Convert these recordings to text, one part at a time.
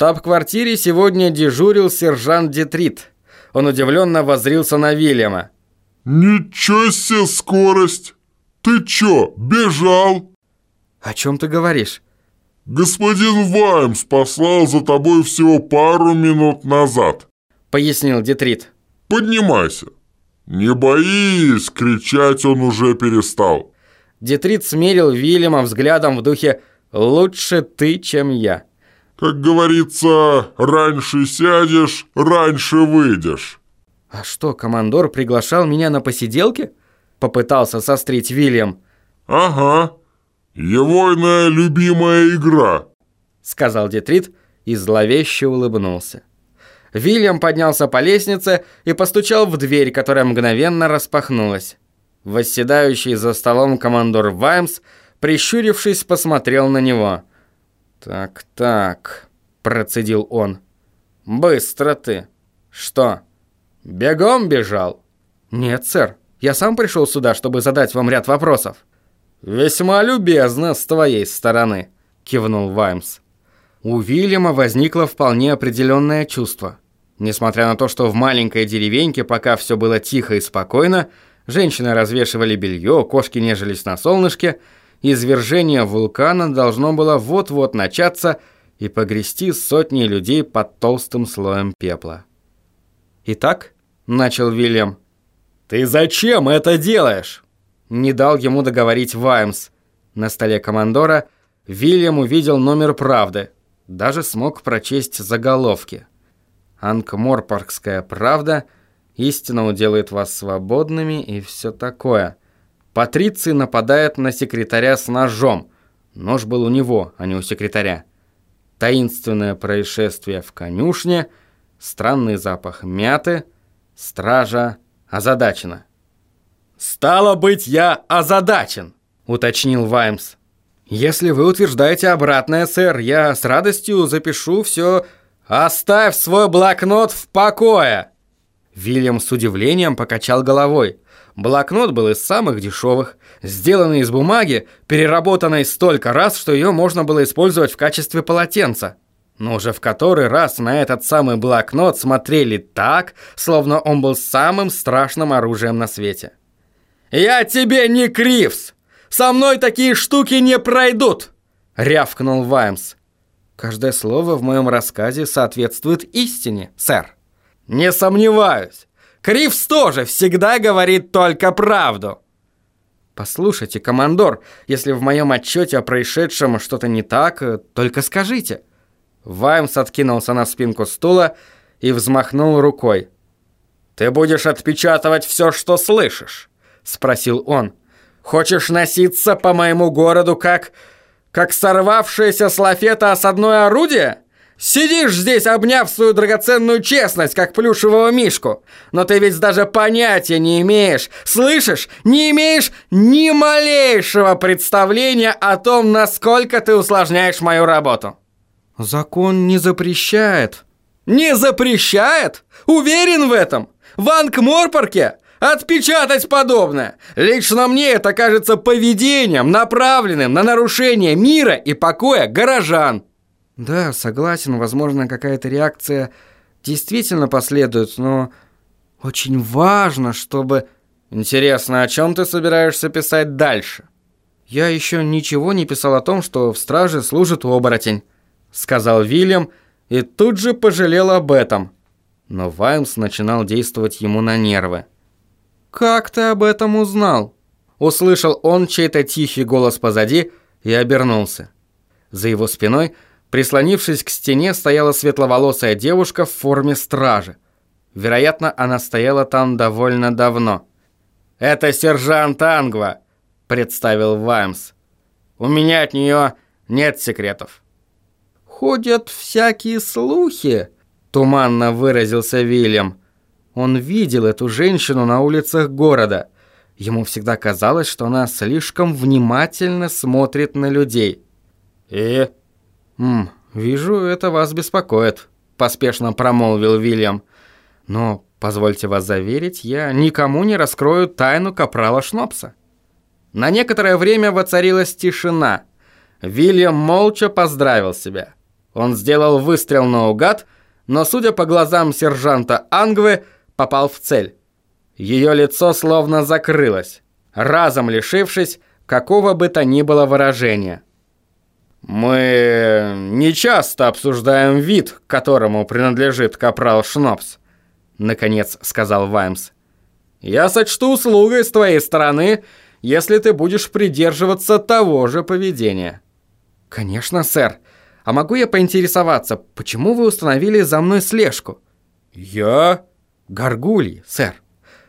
штаб-квартире сегодня дежурил сержант Детрит. Он удивленно воззрился на Вильяма. «Ничего себе скорость! Ты чё, бежал?» «О чем ты говоришь?» «Господин Ваймс послал за тобой всего пару минут назад», — пояснил Детрит. «Поднимайся. Не боись, кричать он уже перестал». Детрит смерил Вильяма взглядом в духе «Лучше ты, чем я». «Как говорится, раньше сядешь, раньше выйдешь». «А что, командор приглашал меня на посиделки?» Попытался сострить Вильям. «Ага, егойная любимая игра», сказал Детрит и зловеще улыбнулся. Вильям поднялся по лестнице и постучал в дверь, которая мгновенно распахнулась. Восседающий за столом командор Ваймс, прищурившись, посмотрел на него. «Так-так», — процедил он. «Быстро ты. Что, бегом бежал?» «Нет, сэр. Я сам пришел сюда, чтобы задать вам ряд вопросов». «Весьма любезно с твоей стороны», — кивнул Ваймс. У Вильяма возникло вполне определенное чувство. Несмотря на то, что в маленькой деревеньке пока все было тихо и спокойно, женщины развешивали белье, кошки нежились на солнышке, извержение вулкана должно было вот-вот начаться и погрести сотни людей под толстым слоем пепла. «Итак», — начал Вильям, — «ты зачем это делаешь?» Не дал ему договорить Ваймс. На столе командора Вильям увидел номер «Правды», даже смог прочесть заголовки. Анкморпоргская правда, истина уделает вас свободными и все такое. Патриций нападает на секретаря с ножом. Нож был у него, а не у секретаря. Таинственное происшествие в конюшне, странный запах мяты, стража озадачена. «Стало быть, я озадачен», — уточнил Ваймс. «Если вы утверждаете обратное, сэр, я с радостью запишу все «Оставь свой блокнот в покое!» Вильям с удивлением покачал головой. Блокнот был из самых дешевых, сделанный из бумаги, переработанной столько раз, что ее можно было использовать в качестве полотенца. Но уже в который раз на этот самый блокнот смотрели так, словно он был самым страшным оружием на свете. «Я тебе не Кривс! Со мной такие штуки не пройдут!» — рявкнул Ваймс. Каждое слово в моем рассказе соответствует истине, сэр. Не сомневаюсь. Кривс тоже всегда говорит только правду. Послушайте, командор, если в моем отчете о происшедшем что-то не так, только скажите. Ваймс откинулся на спинку стула и взмахнул рукой. «Ты будешь отпечатывать все, что слышишь?» — спросил он. «Хочешь носиться по моему городу как как сорвавшееся с лафета осадное орудие? Сидишь здесь, обняв свою драгоценную честность, как плюшевого мишку. Но ты ведь даже понятия не имеешь, слышишь, не имеешь ни малейшего представления о том, насколько ты усложняешь мою работу. Закон не запрещает. Не запрещает? Уверен в этом? В Анкморпорке Отпечатать подобное! Лично мне это кажется поведением, направленным на нарушение мира и покоя горожан. Да, согласен, возможно, какая-то реакция действительно последует, но очень важно, чтобы... Интересно, о чем ты собираешься писать дальше? Я еще ничего не писал о том, что в страже служит оборотень, сказал Вильям и тут же пожалел об этом. Но Ваймс начинал действовать ему на нервы. «Как ты об этом узнал?» Услышал он чей-то тихий голос позади и обернулся. За его спиной, прислонившись к стене, стояла светловолосая девушка в форме стражи. Вероятно, она стояла там довольно давно. «Это сержант Ангва», — представил Ваймс. «У меня от нее нет секретов». «Ходят всякие слухи», — туманно выразился Вильям. Он видел эту женщину на улицах города. Ему всегда казалось, что она слишком внимательно смотрит на людей. «И?» «М, «Вижу, это вас беспокоит», – поспешно промолвил Вильям. «Но, позвольте вас заверить, я никому не раскрою тайну капрала Шнопса». На некоторое время воцарилась тишина. Вильям молча поздравил себя. Он сделал выстрел наугад, но, судя по глазам сержанта Ангвы, попал в цель. Ее лицо словно закрылось, разом лишившись какого бы то ни было выражения. «Мы не часто обсуждаем вид, которому принадлежит капрал Шнопс», — наконец сказал Ваймс. «Я сочту услугой с твоей стороны, если ты будешь придерживаться того же поведения». «Конечно, сэр. А могу я поинтересоваться, почему вы установили за мной слежку?» «Я?» «Горгульи, сэр.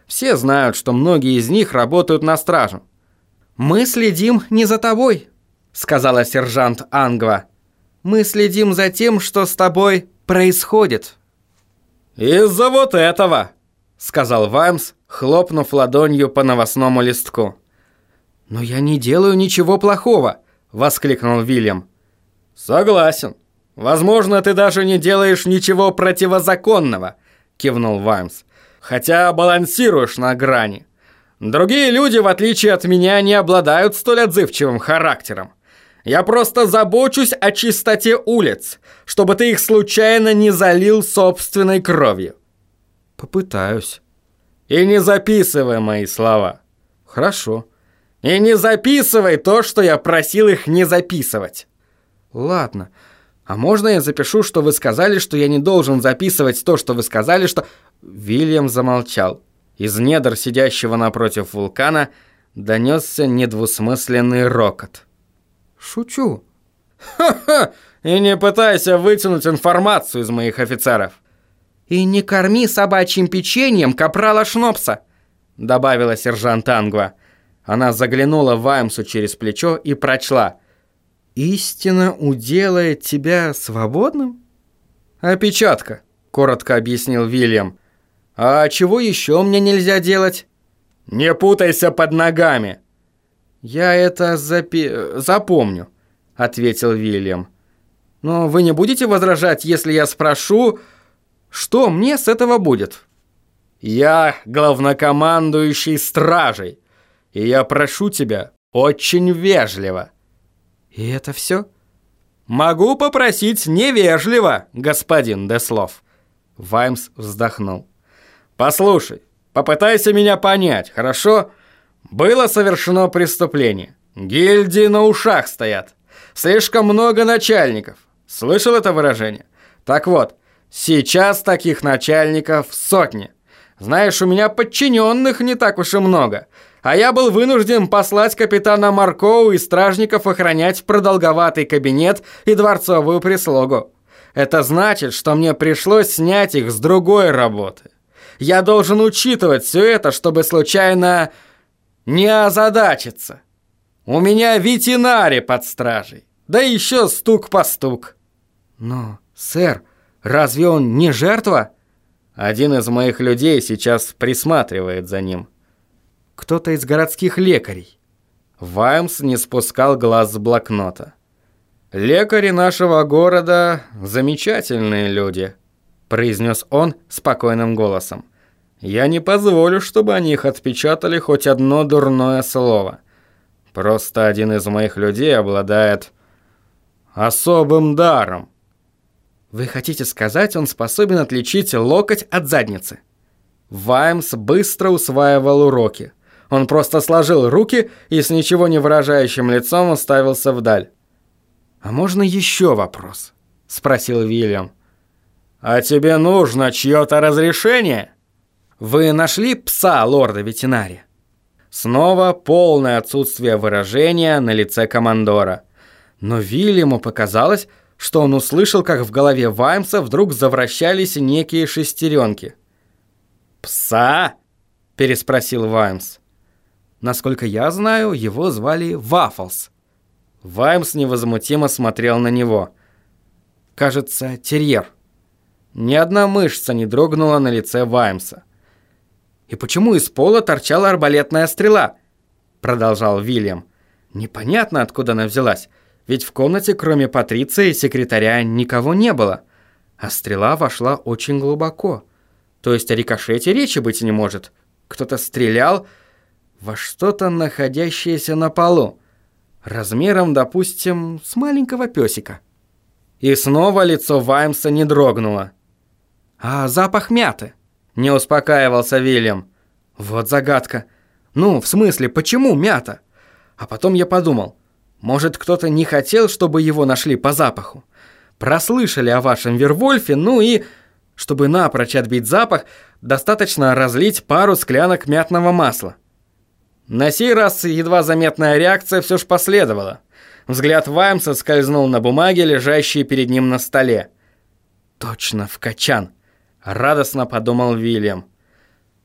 Все знают, что многие из них работают на стражу». «Мы следим не за тобой», — сказала сержант Ангва. «Мы следим за тем, что с тобой происходит». «Из-за вот этого», — сказал Ваймс, хлопнув ладонью по новостному листку. «Но я не делаю ничего плохого», — воскликнул Вильям. «Согласен. Возможно, ты даже не делаешь ничего противозаконного», — кивнул Ваймс. «Хотя балансируешь на грани. Другие люди, в отличие от меня, не обладают столь отзывчивым характером. Я просто забочусь о чистоте улиц, чтобы ты их случайно не залил собственной кровью». «Попытаюсь». «И не записывай мои слова». «Хорошо». И не записывай то, что я просил их не записывать. Ладно. А можно я запишу, что вы сказали, что я не должен записывать то, что вы сказали, что... Вильям замолчал. Из недр сидящего напротив вулкана донесся недвусмысленный рокот. Шучу. Ха-ха! И не пытайся вытянуть информацию из моих офицеров. И не корми собачьим печеньем капрала Шнопса, добавила сержант Ангва. Она заглянула Ваймсу через плечо и прочла. «Истина уделает тебя свободным?» «Опечатка», — коротко объяснил Вильям. «А чего еще мне нельзя делать?» «Не путайся под ногами!» «Я это запи... запомню», — ответил Вильям. «Но вы не будете возражать, если я спрошу, что мне с этого будет?» «Я главнокомандующий стражей и я прошу тебя очень вежливо». «И это все?» «Могу попросить невежливо, господин Деслов». Ваймс вздохнул. «Послушай, попытайся меня понять, хорошо? Было совершено преступление. Гильдии на ушах стоят. Слишком много начальников. Слышал это выражение? Так вот, сейчас таких начальников сотни. Знаешь, у меня подчиненных не так уж и много а я был вынужден послать капитана Маркоу и стражников охранять продолговатый кабинет и дворцовую прислугу. Это значит, что мне пришлось снять их с другой работы. Я должен учитывать все это, чтобы случайно не озадачиться. У меня ветеринарий под стражей, да еще стук по стук. Но, сэр, разве он не жертва? Один из моих людей сейчас присматривает за ним кто-то из городских лекарей. Ваймс не спускал глаз с блокнота. «Лекари нашего города – замечательные люди», – произнес он спокойным голосом. «Я не позволю, чтобы о них отпечатали хоть одно дурное слово. Просто один из моих людей обладает особым даром». «Вы хотите сказать, он способен отличить локоть от задницы?» Ваймс быстро усваивал уроки. Он просто сложил руки и с ничего не выражающим лицом уставился вдаль. «А можно еще вопрос?» – спросил Вильям. «А тебе нужно чье-то разрешение?» «Вы нашли пса лорда ветеринария?» Снова полное отсутствие выражения на лице командора. Но Вильяму показалось, что он услышал, как в голове Ваймса вдруг завращались некие шестеренки. «Пса?» – переспросил Ваймс. Насколько я знаю, его звали Ваффлс. Ваймс невозмутимо смотрел на него. Кажется, терьер. Ни одна мышца не дрогнула на лице Ваймса. «И почему из пола торчала арбалетная стрела?» Продолжал Вильям. «Непонятно, откуда она взялась. Ведь в комнате, кроме Патриции и секретаря, никого не было. А стрела вошла очень глубоко. То есть о рикошете речи быть не может. Кто-то стрелял, во что-то находящееся на полу, размером, допустим, с маленького песика. И снова лицо Ваймса не дрогнуло. «А запах мяты?» – не успокаивался Вильям. «Вот загадка. Ну, в смысле, почему мята?» А потом я подумал, может, кто-то не хотел, чтобы его нашли по запаху? Прослышали о вашем Вервольфе, ну и, чтобы напрочь отбить запах, достаточно разлить пару склянок мятного масла. На сей раз едва заметная реакция все ж последовала. Взгляд Ваймса скользнул на бумаге, лежащей перед ним на столе. «Точно, в качан!» – радостно подумал Вильям.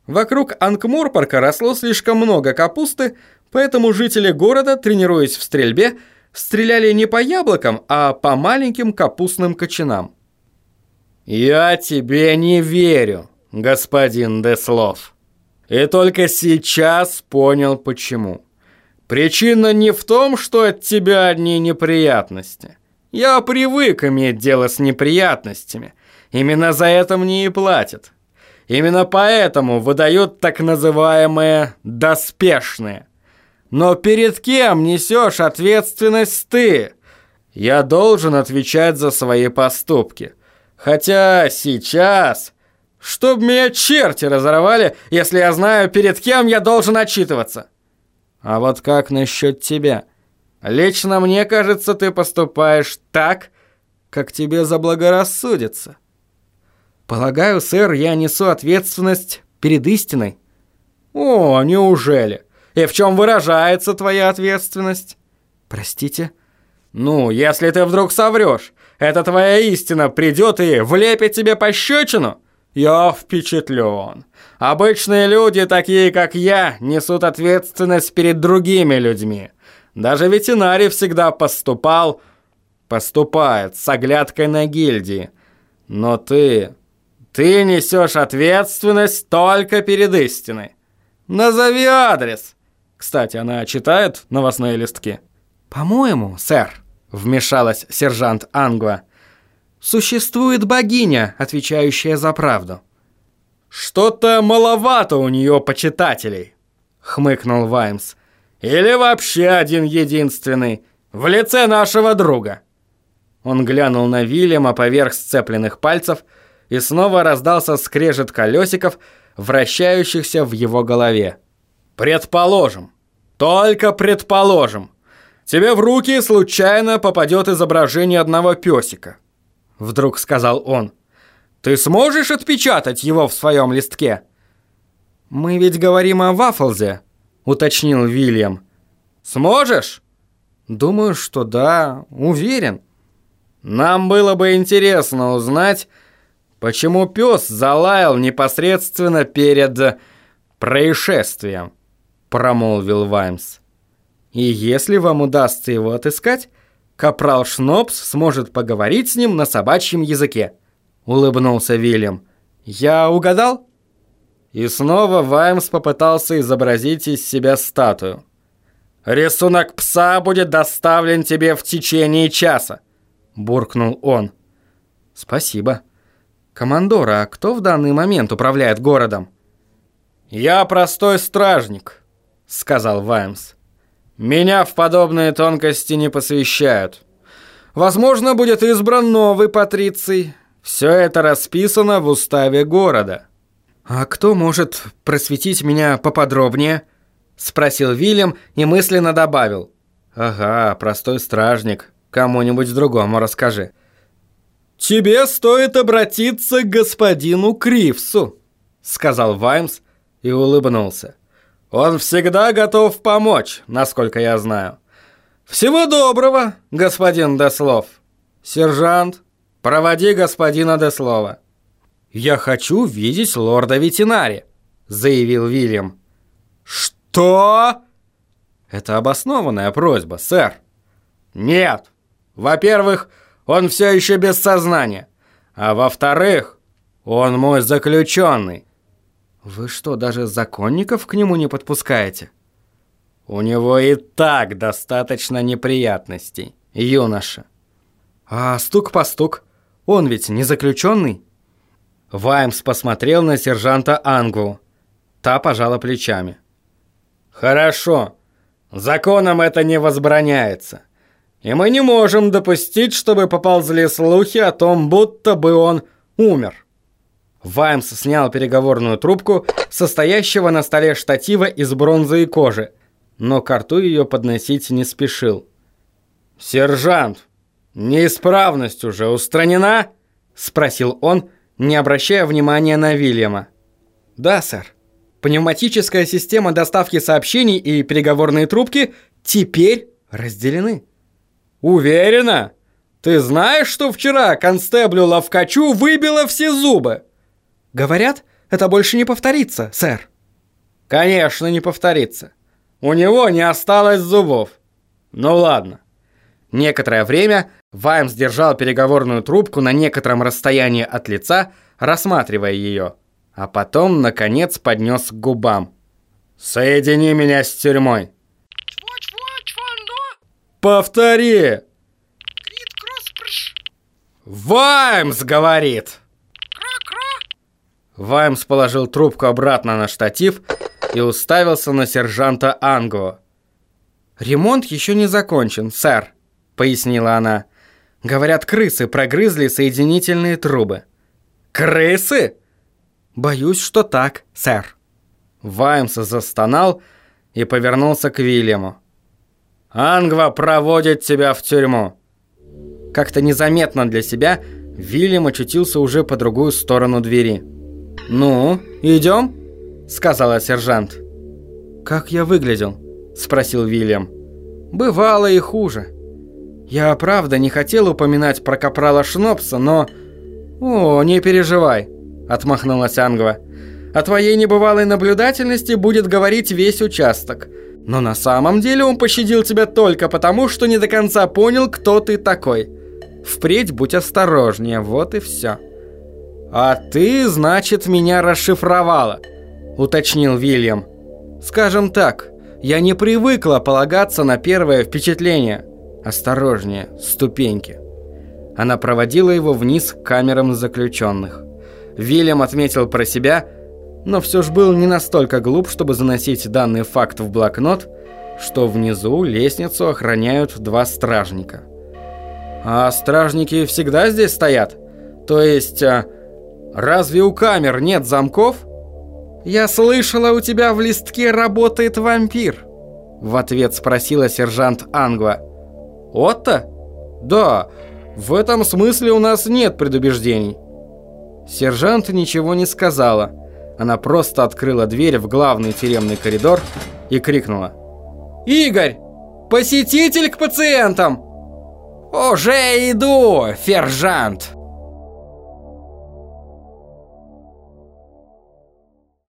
Вокруг Анкморпорка росло слишком много капусты, поэтому жители города, тренируясь в стрельбе, стреляли не по яблокам, а по маленьким капустным кочанам. «Я тебе не верю, господин Деслов. И только сейчас понял, почему. Причина не в том, что от тебя одни неприятности. Я привык иметь дело с неприятностями. Именно за это мне и платят. Именно поэтому выдают так называемые «доспешные». Но перед кем несешь ответственность ты? Я должен отвечать за свои поступки. Хотя сейчас... Чтоб меня черти разорвали, если я знаю, перед кем я должен отчитываться. А вот как насчет тебя? Лично мне кажется, ты поступаешь так, как тебе заблагорассудится. Полагаю, сэр, я несу ответственность перед истиной. О, неужели? И в чем выражается твоя ответственность? Простите? Ну, если ты вдруг соврешь, эта твоя истина придет и влепит тебе пощечину? Я впечатлен. Обычные люди, такие как я, несут ответственность перед другими людьми. Даже ветеринарий всегда поступал... Поступает с оглядкой на гильдии. Но ты... Ты несешь ответственность только перед истиной. Назови адрес. Кстати, она читает новостные листки? По-моему, сэр, вмешалась сержант Ангва. Существует богиня, отвечающая за правду. Что-то маловато у нее почитателей, хмыкнул Ваймс. Или вообще один единственный, в лице нашего друга. Он глянул на Вильяма поверх сцепленных пальцев – и снова раздался скрежет колесиков, вращающихся в его голове. «Предположим, только предположим, тебе в руки случайно попадет изображение одного песика», вдруг сказал он. «Ты сможешь отпечатать его в своем листке?» «Мы ведь говорим о Ваффлзе», уточнил Вильям. «Сможешь?» «Думаю, что да, уверен». «Нам было бы интересно узнать, Почему пес залаял непосредственно перед происшествием? Промолвил Ваймс. И если вам удастся его отыскать, капрал Шнопс сможет поговорить с ним на собачьем языке. Улыбнулся Вильям. Я угадал? И снова Ваймс попытался изобразить из себя статую. «Рисунок пса будет доставлен тебе в течение часа», – буркнул он. «Спасибо», «Командор, а кто в данный момент управляет городом?» «Я простой стражник», — сказал Ваймс. «Меня в подобные тонкости не посвящают. Возможно, будет избран новый патриций. Все это расписано в уставе города». «А кто может просветить меня поподробнее?» — спросил Вильям и мысленно добавил. «Ага, простой стражник. Кому-нибудь другому расскажи». «Тебе стоит обратиться к господину Кривсу», — сказал Ваймс и улыбнулся. «Он всегда готов помочь, насколько я знаю. Всего доброго, господин Деслов. Сержант, проводи господина Деслова». «Я хочу видеть лорда ветеринари», — заявил Вильям. «Что?» «Это обоснованная просьба, сэр». «Нет. Во-первых, он все еще без сознания. А во-вторых, он мой заключенный. Вы что, даже законников к нему не подпускаете? У него и так достаточно неприятностей, юноша. А стук по стук, он ведь не заключенный? Ваймс посмотрел на сержанта Ангву. Та пожала плечами. «Хорошо. Законом это не возбраняется. И мы не можем допустить, чтобы поползли слухи о том, будто бы он умер. Ваймс снял переговорную трубку, состоящего на столе штатива из бронзы и кожи, но к рту ее подносить не спешил. «Сержант, неисправность уже устранена?» – спросил он, не обращая внимания на Вильяма. «Да, сэр. Пневматическая система доставки сообщений и переговорные трубки теперь разделены». «Уверена? Ты знаешь, что вчера констеблю Лавкачу выбило все зубы?» «Говорят, это больше не повторится, сэр». «Конечно, не повторится. У него не осталось зубов. Ну ладно». Некоторое время Ваймс держал переговорную трубку на некотором расстоянии от лица, рассматривая ее, а потом, наконец, поднес к губам. «Соедини меня с тюрьмой». «Повтори!» «Ваймс говорит!» Ваймс положил трубку обратно на штатив и уставился на сержанта Анго. «Ремонт еще не закончен, сэр», — пояснила она. «Говорят, крысы прогрызли соединительные трубы». «Крысы?» «Боюсь, что так, сэр». Ваймс застонал и повернулся к Вильяму. «Ангва проводит тебя в тюрьму». Как-то незаметно для себя Вильям очутился уже по другую сторону двери. «Ну, идем?» – сказала сержант. «Как я выглядел?» – спросил Вильям. «Бывало и хуже. Я правда не хотел упоминать про капрала Шнопса, но...» «О, не переживай», – отмахнулась Ангва. «О твоей небывалой наблюдательности будет говорить весь участок. Но на самом деле он пощадил тебя только потому, что не до конца понял, кто ты такой. Впредь будь осторожнее, вот и все». «А ты, значит, меня расшифровала», — уточнил Вильям. «Скажем так, я не привыкла полагаться на первое впечатление. Осторожнее, ступеньки». Она проводила его вниз к камерам заключенных. Вильям отметил про себя, но все же был не настолько глуп, чтобы заносить данный факт в блокнот, что внизу лестницу охраняют два стражника. «А стражники всегда здесь стоят? То есть, а, разве у камер нет замков?» «Я слышала, у тебя в листке работает вампир», — в ответ спросила сержант Ангва. «Отто?» «Да, в этом смысле у нас нет предубеждений». Сержант ничего не сказала. Она просто открыла дверь в главный тюремный коридор и крикнула. «Игорь! Посетитель к пациентам!» «Уже иду, фержант!»